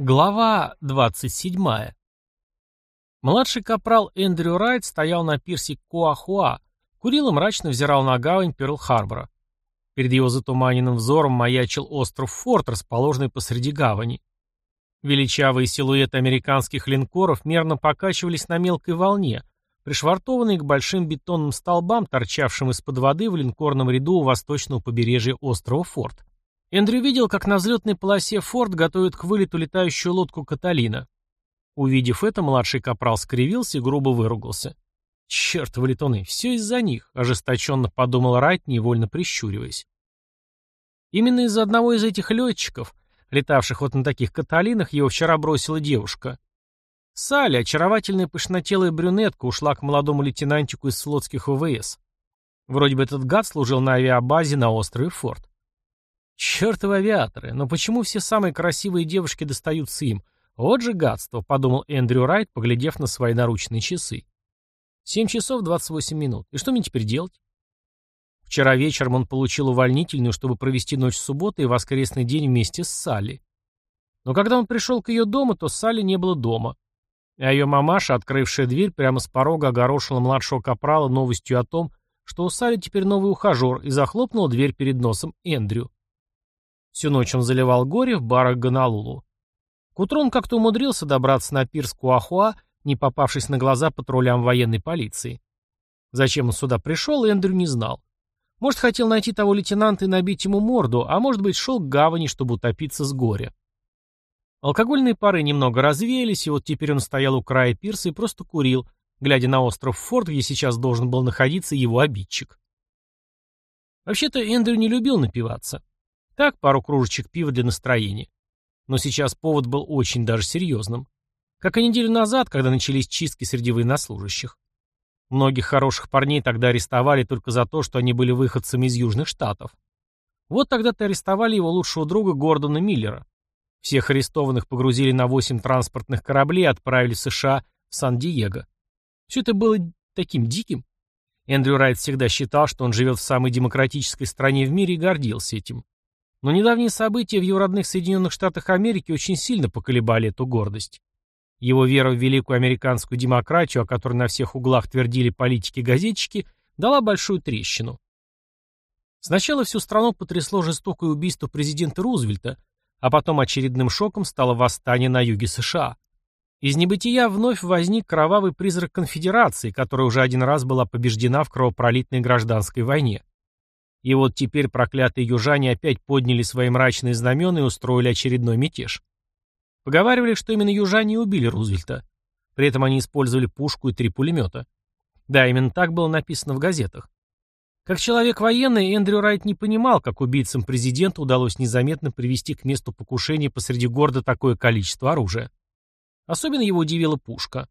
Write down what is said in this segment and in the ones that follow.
Глава 27. Младший капрал Эндрю Райт стоял на пирсе Куахуа, курил и мрачно взирал на гавань Перл-Харбора. Перед его затуманенным взором маячил остров Форт, расположенный посреди гавани. Величавые силуэты американских линкоров мерно покачивались на мелкой волне, пришвартованные к большим бетонным столбам, торчавшим из-под воды в линкорном ряду у восточного побережья острова Форт. Эндрю видел, как на взлетной полосе «Форд» готовят к вылету летающую лодку «Каталина». Увидев это, младший капрал скривился и грубо выругался. «Черт, летуны, все из-за них», — ожесточенно подумал Райт, невольно прищуриваясь. Именно из-за одного из этих летчиков, летавших вот на таких «Каталинах», его вчера бросила девушка. Салли, очаровательная пышнотелая брюнетка, ушла к молодому лейтенантику из флотских ВВС. Вроде бы этот гад служил на авиабазе на острове Форт. «Чертовы авиаторы, но почему все самые красивые девушки достаются им? Вот же гадство», — подумал Эндрю Райт, поглядев на свои наручные часы. «Семь часов двадцать восемь минут. И что мне теперь делать?» Вчера вечером он получил увольнительную, чтобы провести ночь субботы и воскресный день вместе с Салли. Но когда он пришел к ее дому, то Салли не было дома. А ее мамаша, открывшая дверь, прямо с порога огорошила младшего капрала новостью о том, что у Салли теперь новый ухажер, и захлопнула дверь перед носом Эндрю. Всю ночь он заливал горе в барах Гонолулу. К утру он как-то умудрился добраться на пирс Куахуа, не попавшись на глаза патрулям военной полиции. Зачем он сюда пришел, Эндрю не знал. Может, хотел найти того лейтенанта и набить ему морду, а может быть, шел к гавани, чтобы утопиться с горя. Алкогольные пары немного развеялись, и вот теперь он стоял у края пирса и просто курил, глядя на остров Форт, где сейчас должен был находиться его обидчик. Вообще-то Эндрю не любил напиваться. Так, пару кружечек пива для настроения. Но сейчас повод был очень даже серьезным. Как и неделю назад, когда начались чистки среди военнослужащих. Многих хороших парней тогда арестовали только за то, что они были выходцами из Южных Штатов. Вот тогда-то арестовали его лучшего друга Гордона Миллера. Всех арестованных погрузили на 8 транспортных кораблей и отправили в США в Сан-Диего. Все это было таким диким. Эндрю Райт всегда считал, что он живет в самой демократической стране в мире и гордился этим. Но недавние события в его родных Соединенных Штатах Америки очень сильно поколебали эту гордость. Его вера в великую американскую демократию, о которой на всех углах твердили политики-газетчики, дала большую трещину. Сначала всю страну потрясло жестокое убийство президента Рузвельта, а потом очередным шоком стало восстание на юге США. Из небытия вновь возник кровавый призрак конфедерации, которая уже один раз была побеждена в кровопролитной гражданской войне. И вот теперь проклятые южане опять подняли свои мрачные знамена и устроили очередной мятеж. Поговаривали, что именно южане убили Рузвельта. При этом они использовали пушку и три пулемета. Да, именно так было написано в газетах. Как человек военный, Эндрю Райт не понимал, как убийцам президента удалось незаметно привести к месту покушения посреди города такое количество оружия. Особенно его удивила пушка.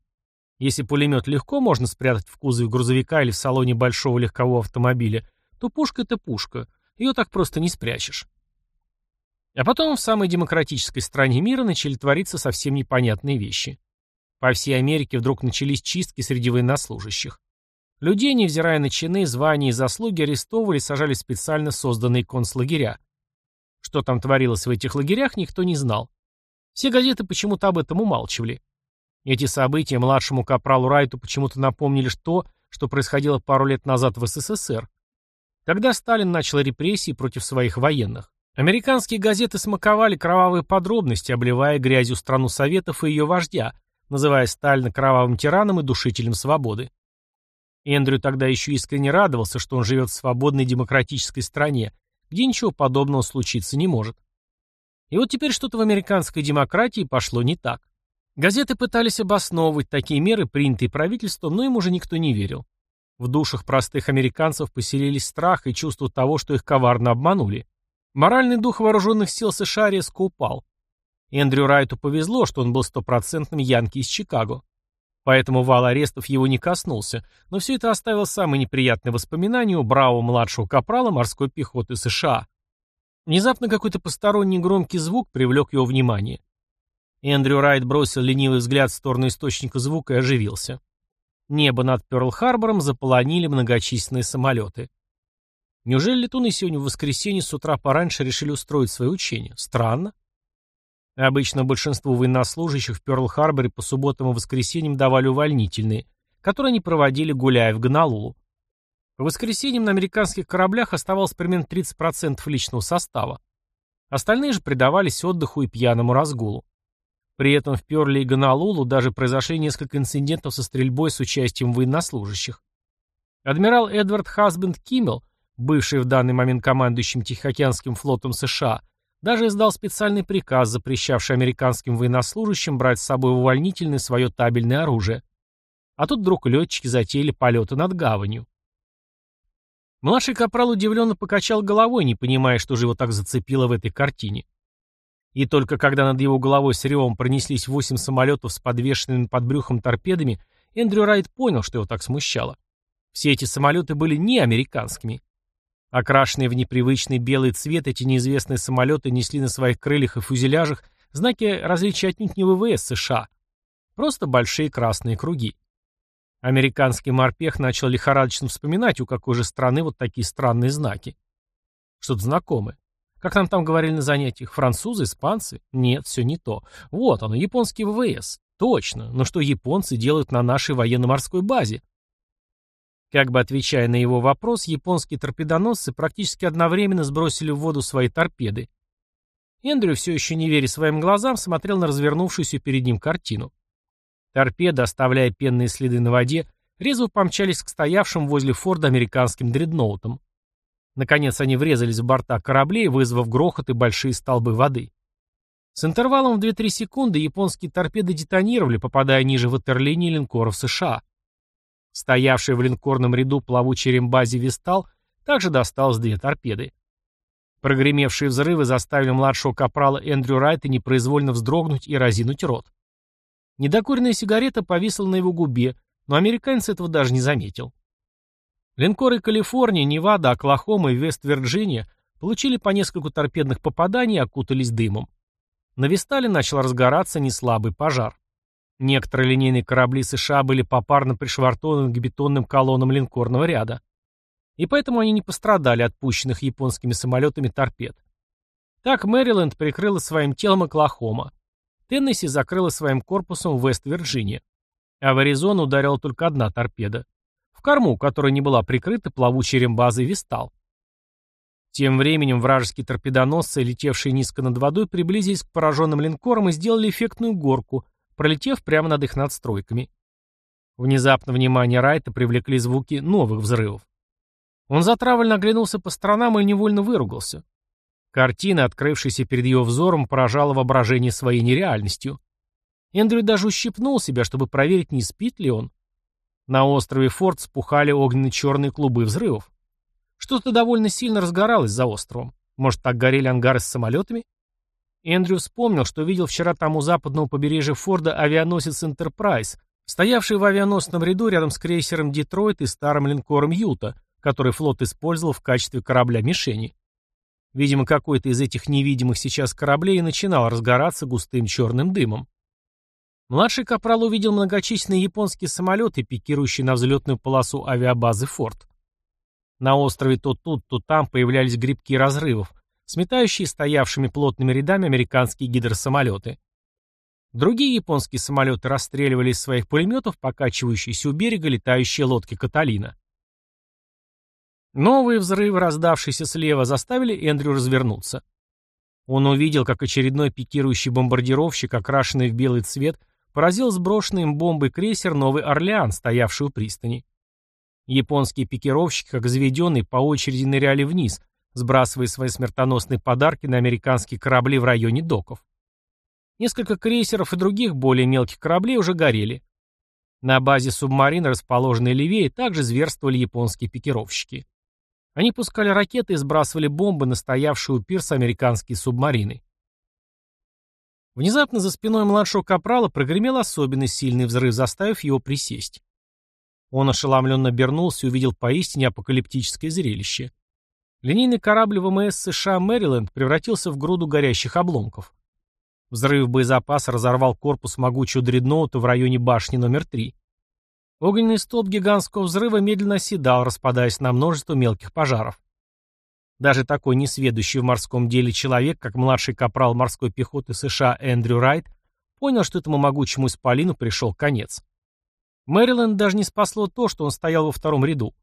Если пулемет легко можно спрятать в кузове грузовика или в салоне большого легкового автомобиля, то пушка — это пушка. Ее так просто не спрячешь. А потом в самой демократической стране мира начали твориться совсем непонятные вещи. По всей Америке вдруг начались чистки среди военнослужащих. Людей, невзирая на чины, звания и заслуги, арестовывали и сажали в специально созданные концлагеря. Что там творилось в этих лагерях, никто не знал. Все газеты почему-то об этом умалчивали. Эти события младшему капралу Райту почему-то напомнили то, что происходило пару лет назад в СССР, когда Сталин начал репрессии против своих военных. Американские газеты смаковали кровавые подробности, обливая грязью страну Советов и ее вождя, называя Сталина кровавым тираном и душителем свободы. Эндрю тогда еще искренне радовался, что он живет в свободной демократической стране, где ничего подобного случиться не может. И вот теперь что-то в американской демократии пошло не так. Газеты пытались обосновывать такие меры, принятые правительством, но им уже никто не верил. В душах простых американцев поселились страх и чувство того, что их коварно обманули. Моральный дух вооруженных сил США резко упал. Эндрю Райту повезло, что он был стопроцентным янки из Чикаго. Поэтому вал арестов его не коснулся, но все это оставило самые неприятные воспоминания у бравого младшего капрала морской пехоты США. Внезапно какой-то посторонний громкий звук привлек его внимание. Эндрю Райт бросил ленивый взгляд в сторону источника звука и оживился. Небо над Пёрл-Харбором заполонили многочисленные самолеты. Неужели летуны сегодня в воскресенье с утра пораньше решили устроить свои учения? Странно. Обычно большинству военнослужащих в Пёрл-Харборе по субботам и воскресеньям давали увольнительные, которые они проводили, гуляя в Гонолулу. По воскресеньям на американских кораблях оставалось примерно 30% личного состава. Остальные же предавались отдыху и пьяному разгулу. При этом в Пёрле и Гонолулу даже произошли несколько инцидентов со стрельбой с участием военнослужащих. Адмирал Эдвард Хасбенд Киммел, бывший в данный момент командующим Тихоокеанским флотом США, даже издал специальный приказ, запрещавший американским военнослужащим брать с собой в увольнительное свое табельное оружие. А тут вдруг летчики затеяли полеты над гаванью. Младший капрал удивленно покачал головой, не понимая, что же его так зацепило в этой картине. И только когда над его головой с ревом пронеслись восемь самолетов с подвешенными под брюхом торпедами, Эндрю Райт понял, что его так смущало. Все эти самолеты были не американскими. Окрашенные в непривычный белый цвет, эти неизвестные самолеты несли на своих крыльях и фюзеляжах знаки различия отнюдь не ВВС США. Просто большие красные круги. Американский морпех начал лихорадочно вспоминать, у какой же страны вот такие странные знаки. Что-то знакомое. Как нам там говорили на занятиях, французы, испанцы? Нет, все не то. Вот оно, японский ВВС. Точно. Но что японцы делают на нашей военно-морской базе? Как бы отвечая на его вопрос, японские торпедоносцы практически одновременно сбросили в воду свои торпеды. Эндрю, все еще не веря своим глазам, смотрел на развернувшуюся перед ним картину. Торпеды, оставляя пенные следы на воде, резво помчались к стоявшим возле форда американским дредноутам. Наконец они врезались в борта кораблей, вызвав грохот и большие столбы воды. С интервалом в 2-3 секунды японские торпеды детонировали, попадая ниже ватерлинии линкоров США. Стоявший в линкорном ряду плавучей рембазе «Вестал» также досталось две торпеды. Прогремевшие взрывы заставили младшего капрала Эндрю Райта непроизвольно вздрогнуть и разинуть рот. Недокуренная сигарета повисла на его губе, но американец этого даже не заметил. Линкоры Калифорния, Невада, Оклахома и Вест-Вирджиния получили по нескольку торпедных попаданий и окутались дымом. На Вестале начал разгораться неслабый пожар. Некоторые линейные корабли США были попарно пришвартованы к бетонным колоннам линкорного ряда. И поэтому они не пострадали от пущенных японскими самолетами торпед. Так Мэриленд прикрыла своим телом Оклахома. Теннесси закрыла своим корпусом Вест-Вирджиния. А в Аризону ударила только одна торпеда. В корму, которая не была прикрыта плавучей рембазой Вистал. Тем временем вражеские торпедоносцы, летевшие низко над водой, приблизились к пораженным линкорам и сделали эффектную горку, пролетев прямо над их надстройками. Внезапно внимание Райта привлекли звуки новых взрывов. Он затравленно оглянулся по сторонам и невольно выругался. Картина, открывшаяся перед его взором, поражала воображение своей нереальностью. Эндрю даже ущипнул себя, чтобы проверить, не спит ли он. На острове Форт спухали огненно-черные клубы взрывов. Что-то довольно сильно разгоралось за островом. Может, так горели ангары с самолетами? Эндрю вспомнил, что видел вчера там у западного побережья Форда авианосец «Энтерпрайз», стоявший в авианосном ряду рядом с крейсером «Детройт» и старым линкором «Юта», который флот использовал в качестве корабля-мишени. Видимо, какой-то из этих невидимых сейчас кораблей начинал разгораться густым черным дымом. Младший капрал увидел многочисленные японские самолеты, пикирующие на взлетную полосу авиабазы «Форт». На острове то тут, то там появлялись грибки разрывов, сметающие стоявшими плотными рядами американские гидросамолеты. Другие японские самолеты расстреливали из своих пулеметов покачивающиеся у берега летающие лодки «Каталина». Новые взрывы, раздавшиеся слева, заставили Эндрю развернуться. Он увидел, как очередной пикирующий бомбардировщик, окрашенный в белый цвет, поразил сброшенный им бомбой крейсер «Новый Орлеан», стоявший у пристани. Японские пикировщики, как заведенные, по очереди ныряли вниз, сбрасывая свои смертоносные подарки на американские корабли в районе доков. Несколько крейсеров и других более мелких кораблей уже горели. На базе субмарины, расположенной левее, также зверствовали японские пикировщики. Они пускали ракеты и сбрасывали бомбы на стоявшие у пирса американские субмарины. Внезапно за спиной младшего капрала прогремел особенно сильный взрыв, заставив его присесть. Он ошеломленно обернулся и увидел поистине апокалиптическое зрелище. Линейный корабль ВМС США «Мэриленд» превратился в груду горящих обломков. Взрыв боезапаса разорвал корпус могучего дредноута в районе башни номер 3. Огненный столб гигантского взрыва медленно оседал, распадаясь на множество мелких пожаров. Даже такой несведущий в морском деле человек, как младший капрал морской пехоты США Эндрю Райт, понял, что этому могучему исполину пришел конец. Мэриленд даже не спасло то, что он стоял во втором ряду.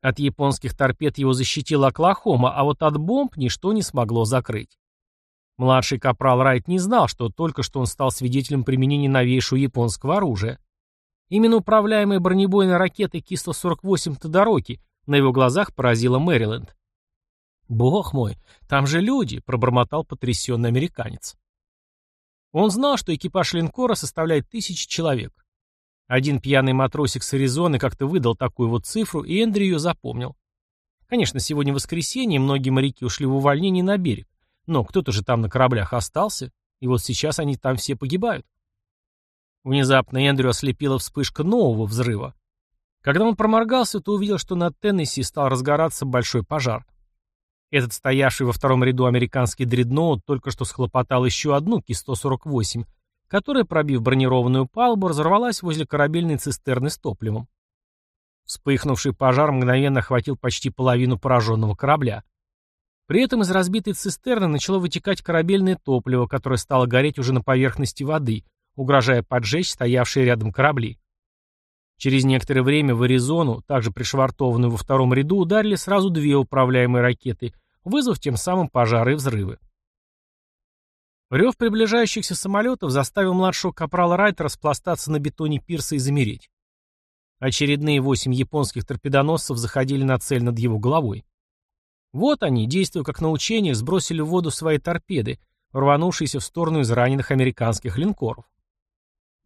От японских торпед его защитила Оклахома, а вот от бомб ничто не смогло закрыть. Младший капрал Райт не знал, что только что он стал свидетелем применения новейшего японского оружия. Именно управляемая бронебойной ракетой Ки-148 Тодороки на его глазах поразила Мэриленд. «Бог мой, там же люди!» — пробормотал потрясенный американец. Он знал, что экипаж линкора составляет тысячи человек. Один пьяный матросик с Аризоны как-то выдал такую вот цифру, и Эндрю ее запомнил. Конечно, сегодня воскресенье, многие моряки ушли в увольнение на берег, но кто-то же там на кораблях остался, и вот сейчас они там все погибают. Внезапно Эндрю ослепила вспышка нового взрыва. Когда он проморгался, то увидел, что над Теннесси стал разгораться большой пожар. Этот стоявший во втором ряду американский дредноут только что схлопотал еще одну Ки-148, которая, пробив бронированную палубу, разорвалась возле корабельной цистерны с топливом. Вспыхнувший пожар мгновенно охватил почти половину пораженного корабля. При этом из разбитой цистерны начало вытекать корабельное топливо, которое стало гореть уже на поверхности воды, угрожая поджечь стоявшие рядом корабли. Через некоторое время в Аризону, также пришвартованную во втором ряду, ударили сразу две управляемые ракеты, вызвав тем самым пожары и взрывы. Рев приближающихся самолетов заставил младшего капрала Райта распластаться на бетоне пирса и замереть. Очередные восемь японских торпедоносцев заходили на цель над его головой. Вот они, действуя как на учениях, сбросили в воду свои торпеды, рванувшиеся в сторону из раненых американских линкоров.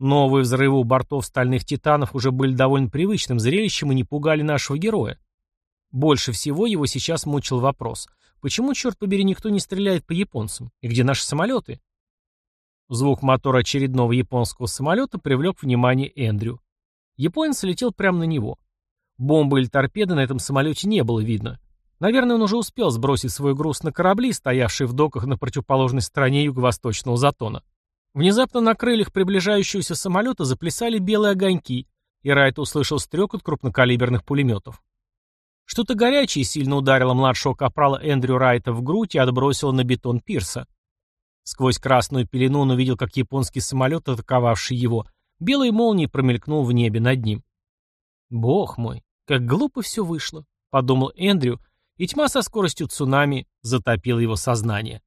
Новые взрывы у бортов стальных титанов уже были довольно привычным зрелищем и не пугали нашего героя. Больше всего его сейчас мучил вопрос, почему, черт побери, никто не стреляет по японцам? И где наши самолеты? Звук мотора очередного японского самолета привлек внимание Эндрю. Японец летел прямо на него. Бомбы или торпеды на этом самолете не было видно. Наверное, он уже успел сбросить свой груз на корабли, стоявшие в доках на противоположной стороне юго-восточного затона. Внезапно на крыльях приближающегося самолета заплясали белые огоньки, и Райт услышал стрекот крупнокалиберных пулеметов. Что-то горячее сильно ударило младшего капрала Эндрю Райта в грудь и отбросило на бетон пирса. Сквозь красную пелену он увидел, как японский самолет, атаковавший его, белой молнией промелькнул в небе над ним. «Бог мой, как глупо все вышло», — подумал Эндрю, и тьма со скоростью цунами затопила его сознание.